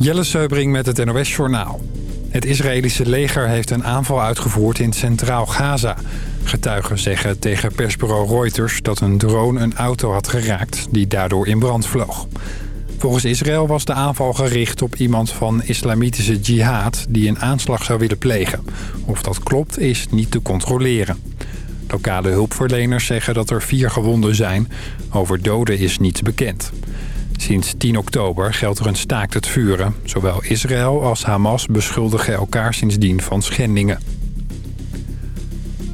Jelle Seubring met het NOS Journaal. Het Israëlische leger heeft een aanval uitgevoerd in Centraal Gaza. Getuigen zeggen tegen persbureau Reuters dat een drone een auto had geraakt... die daardoor in brand vloog. Volgens Israël was de aanval gericht op iemand van islamitische jihad... die een aanslag zou willen plegen. Of dat klopt is niet te controleren. Lokale hulpverleners zeggen dat er vier gewonden zijn. Over doden is niets bekend. Sinds 10 oktober geldt er een staakt het vuren. Zowel Israël als Hamas beschuldigen elkaar sindsdien van schendingen.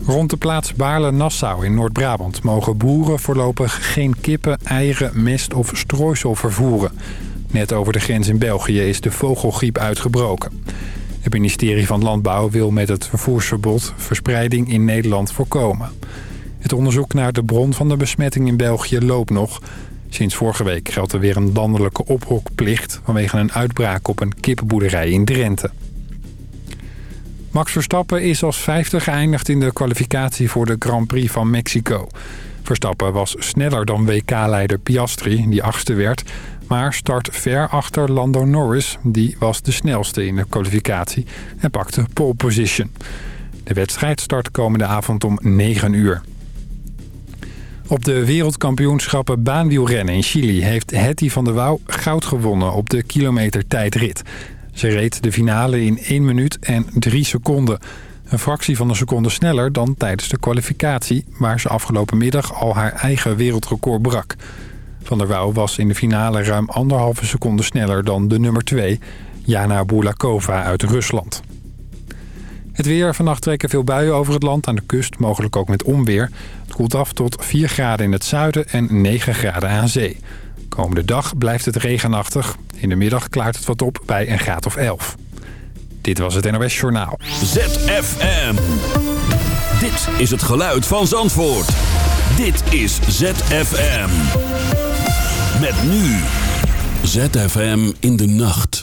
Rond de plaats Baarle-Nassau in Noord-Brabant... mogen boeren voorlopig geen kippen, eieren, mest of strooisel vervoeren. Net over de grens in België is de vogelgriep uitgebroken. Het ministerie van Landbouw wil met het vervoersverbod... verspreiding in Nederland voorkomen. Het onderzoek naar de bron van de besmetting in België loopt nog... Sinds vorige week geldt er weer een landelijke ophokplicht... vanwege een uitbraak op een kippenboerderij in Drenthe. Max Verstappen is als vijfde geëindigd in de kwalificatie voor de Grand Prix van Mexico. Verstappen was sneller dan WK-leider Piastri, die achtste werd... maar start ver achter Lando Norris, die was de snelste in de kwalificatie... en pakte pole position. De wedstrijd start komende avond om 9 uur. Op de wereldkampioenschappen baanwielrennen in Chili heeft Hetty van der Wouw goud gewonnen op de kilometer tijdrit. Ze reed de finale in 1 minuut en 3 seconden. Een fractie van een seconde sneller dan tijdens de kwalificatie... waar ze afgelopen middag al haar eigen wereldrecord brak. Van der Wouw was in de finale ruim anderhalve seconde sneller dan de nummer 2... Jana Bulakova uit Rusland. Het weer. Vannacht trekken veel buien over het land. Aan de kust mogelijk ook met onweer. Het koelt af tot 4 graden in het zuiden en 9 graden aan zee. Komende dag blijft het regenachtig. In de middag klaart het wat op bij een graad of 11. Dit was het NOS Journaal. ZFM. Dit is het geluid van Zandvoort. Dit is ZFM. Met nu. ZFM in de nacht.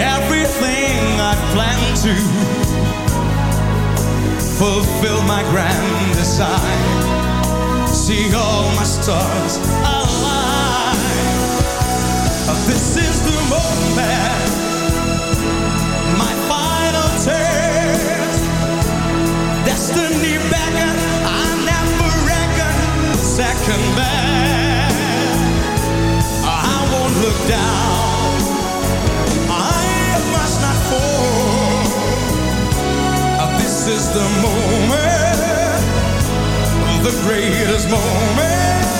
everything I plan to fulfill my grand design. See all my stars align. The greatest moment.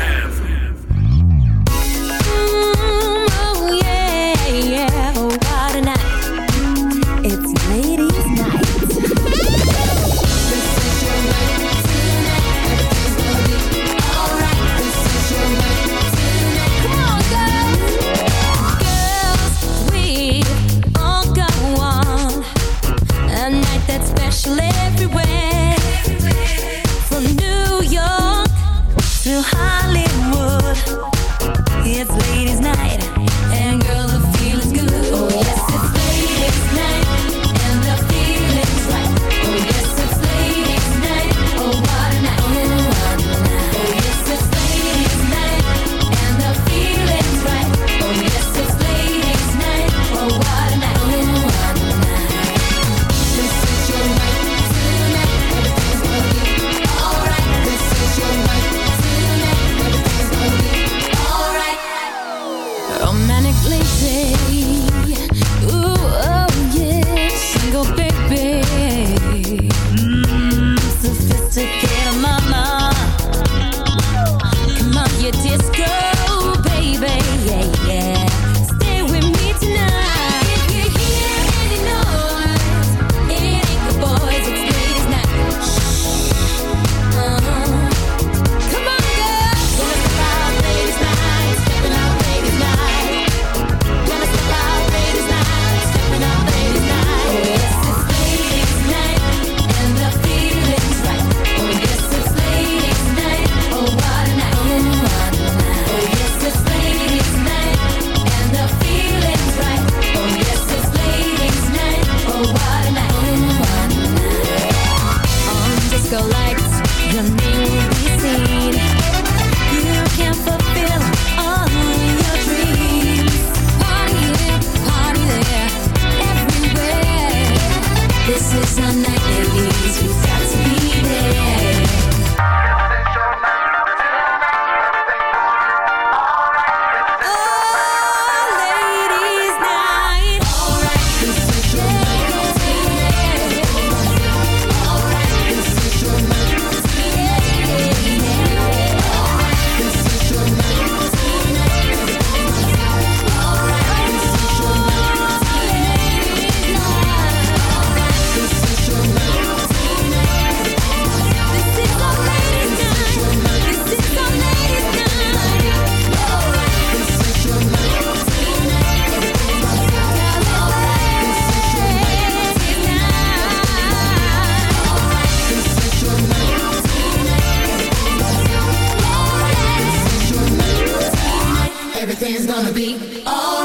is gonna be all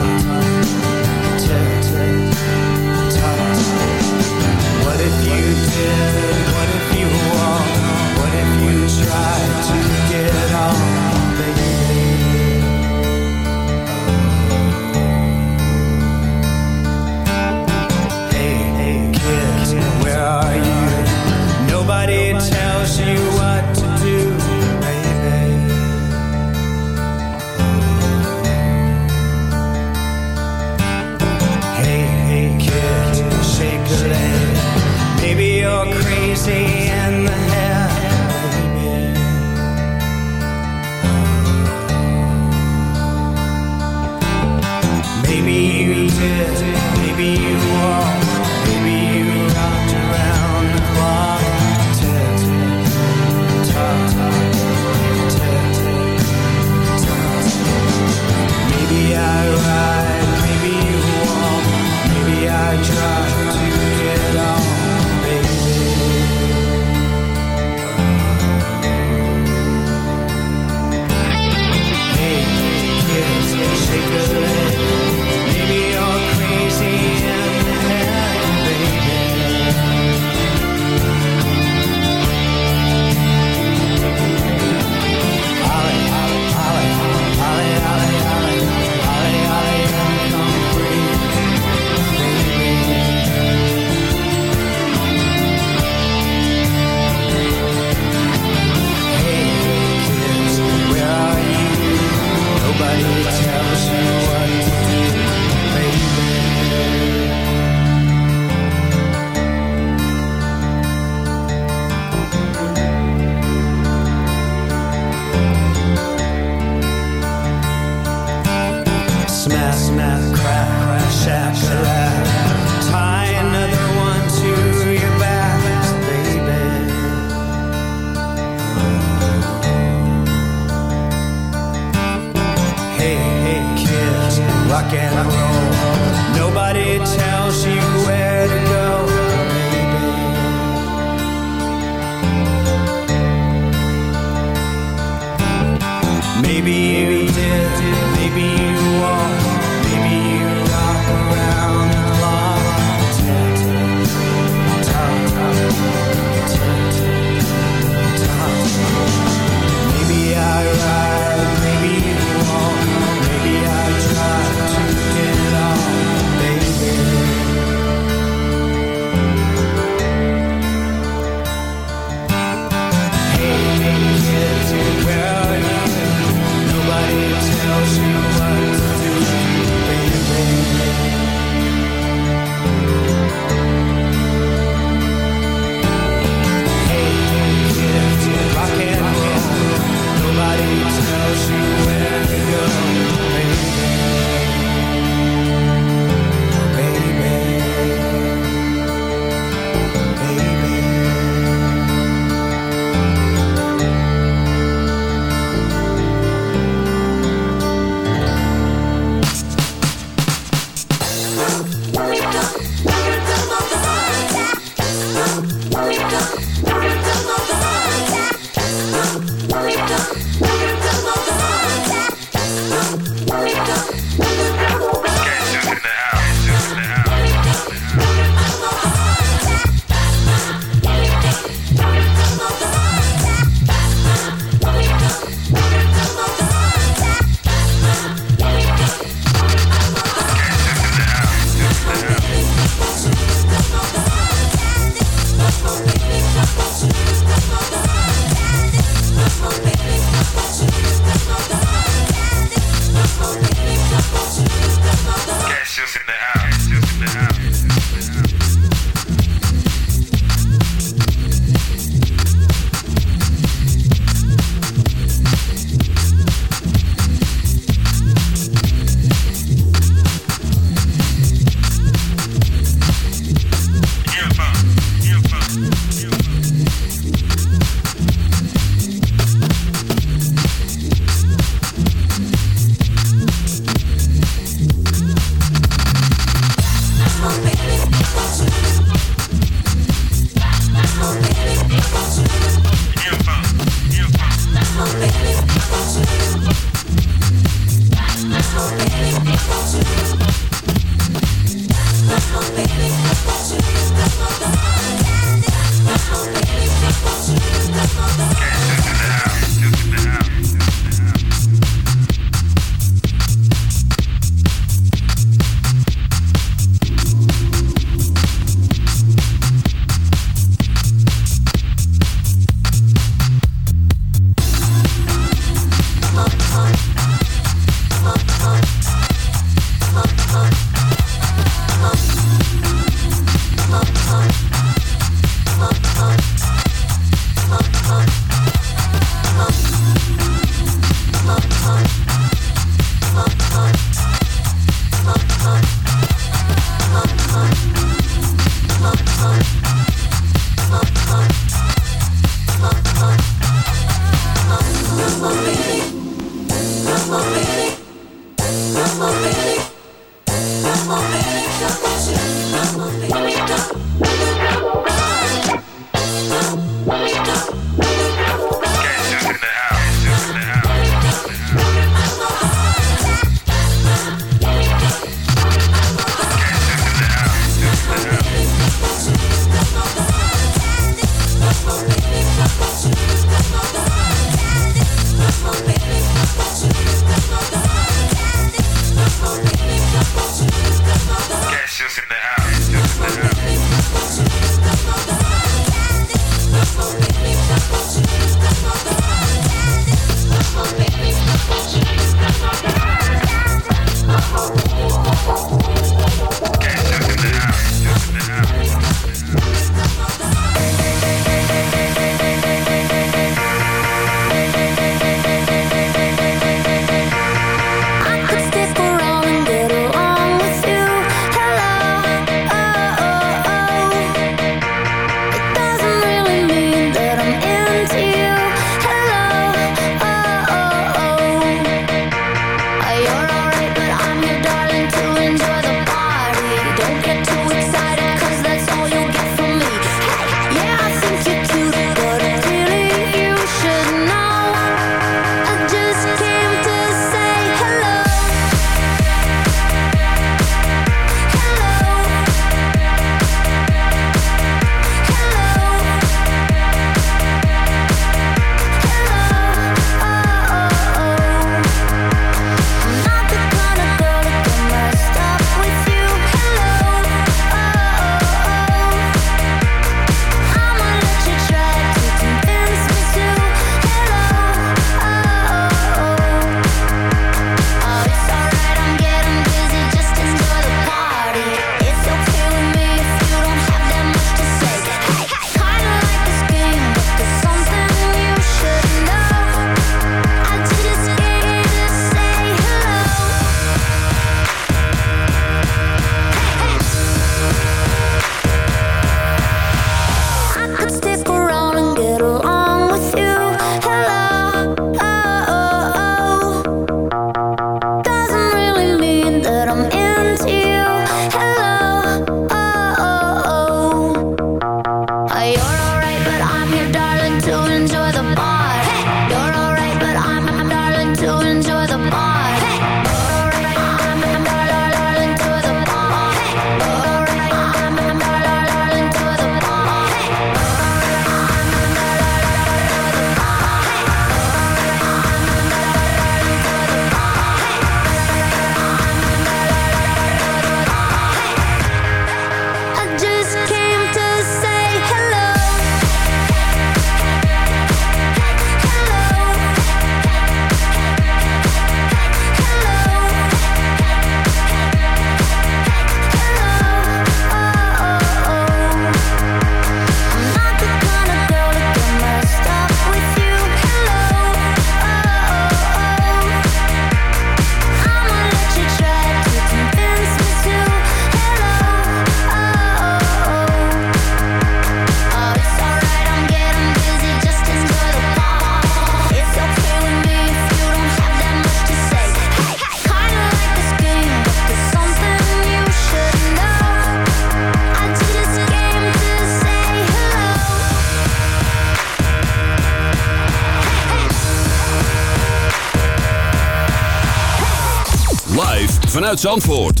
vanuit Zandvoort.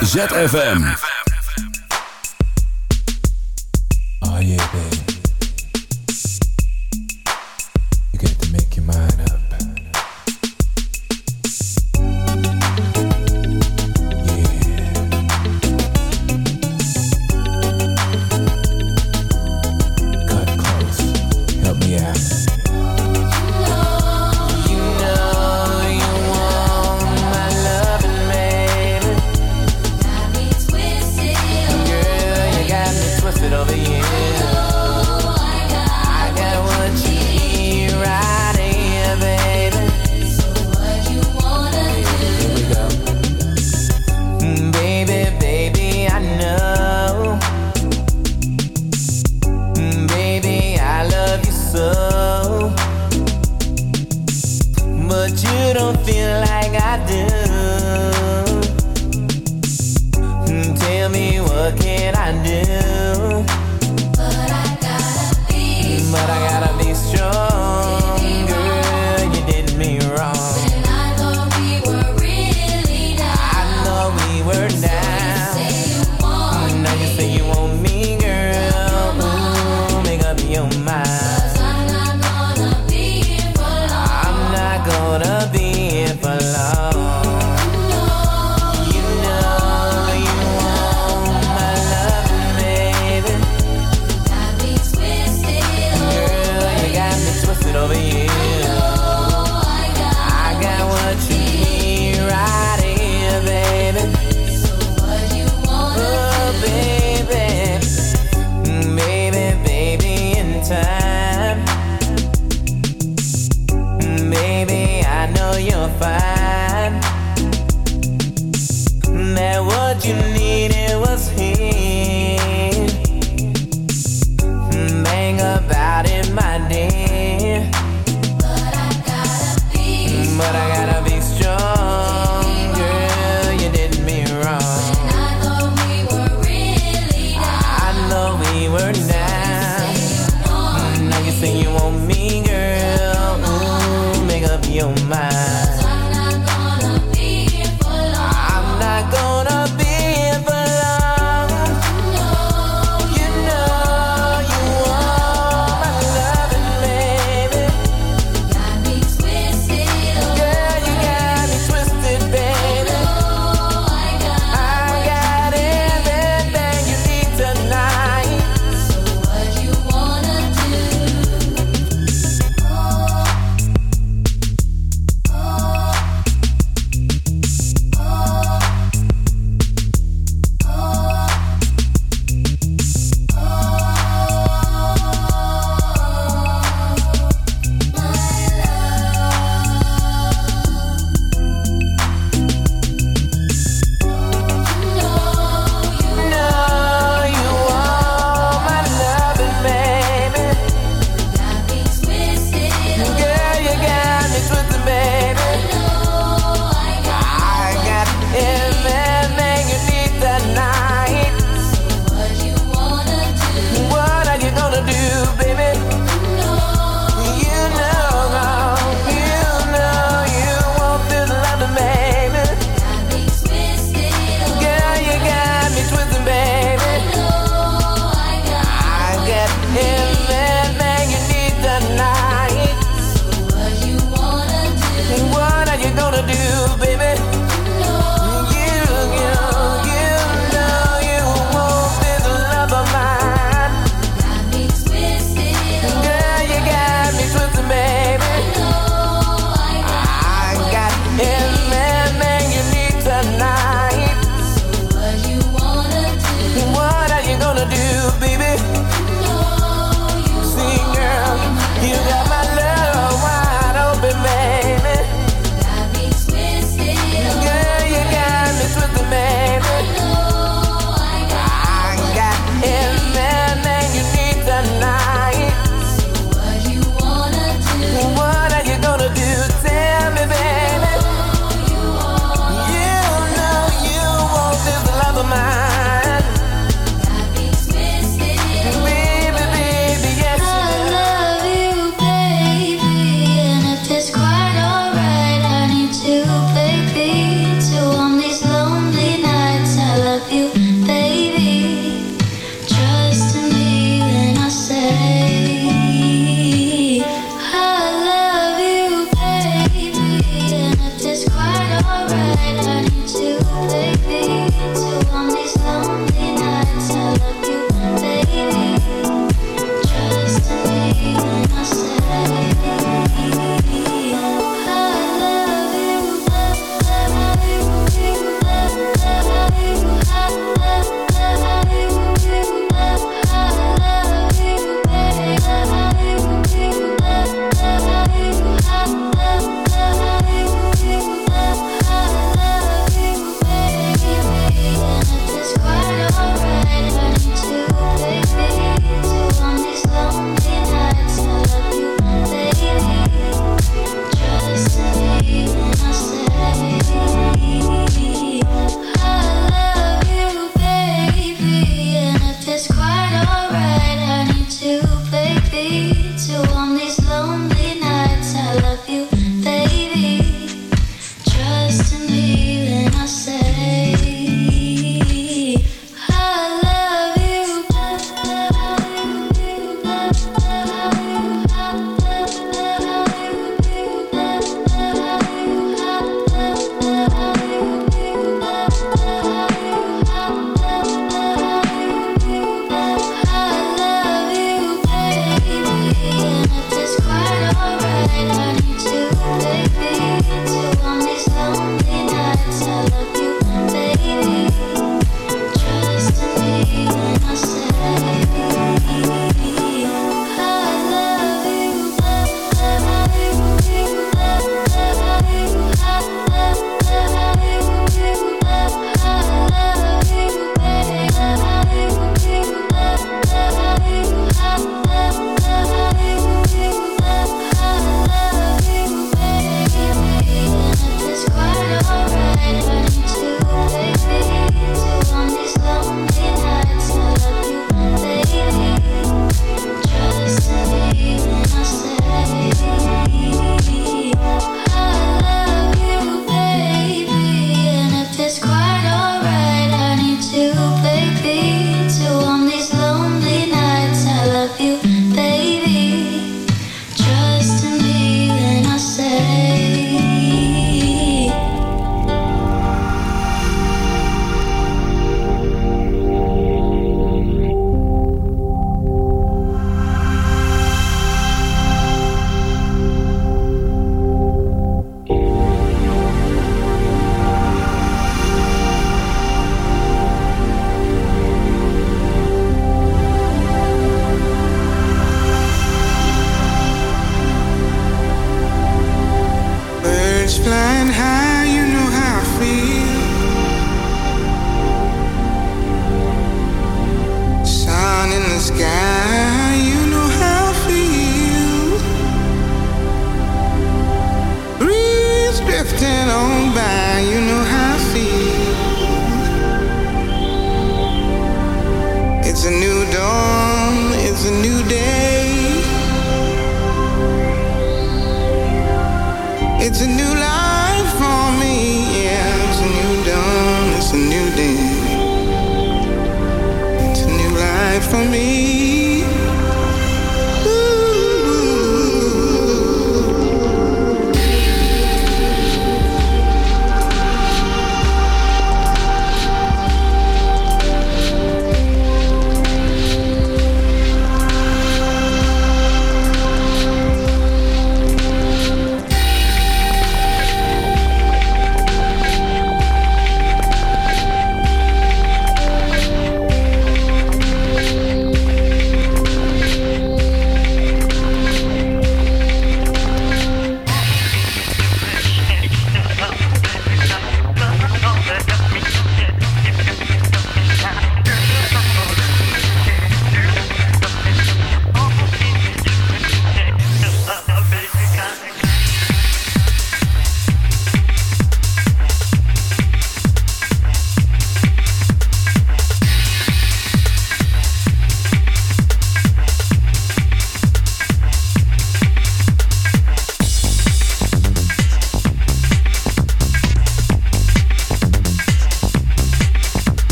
ZFM.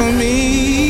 For me.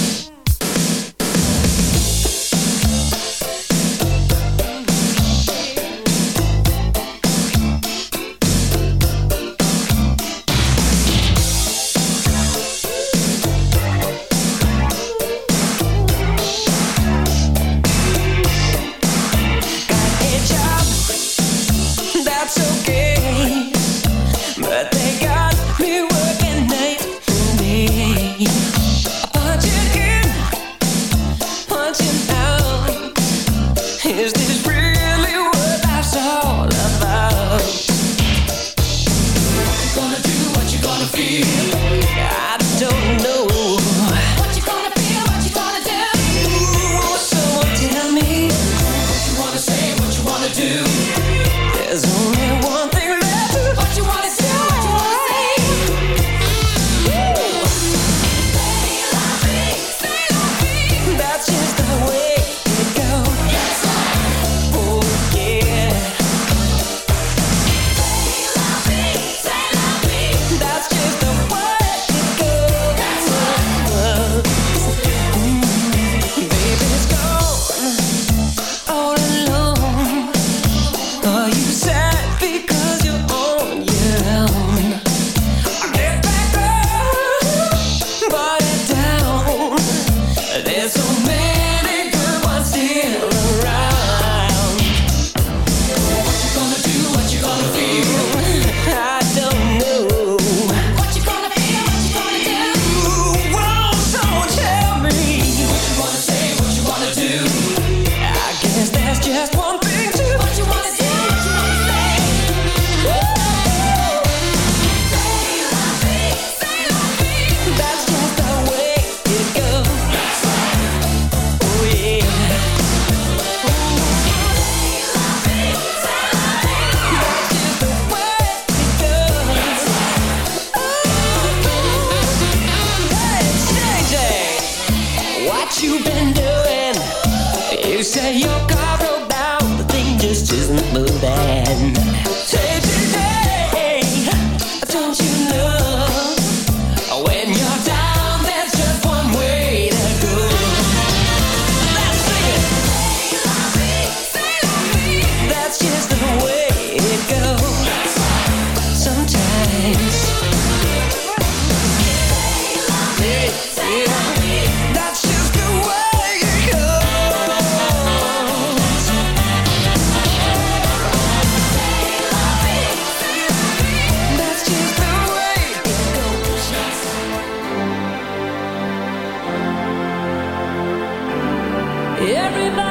Everybody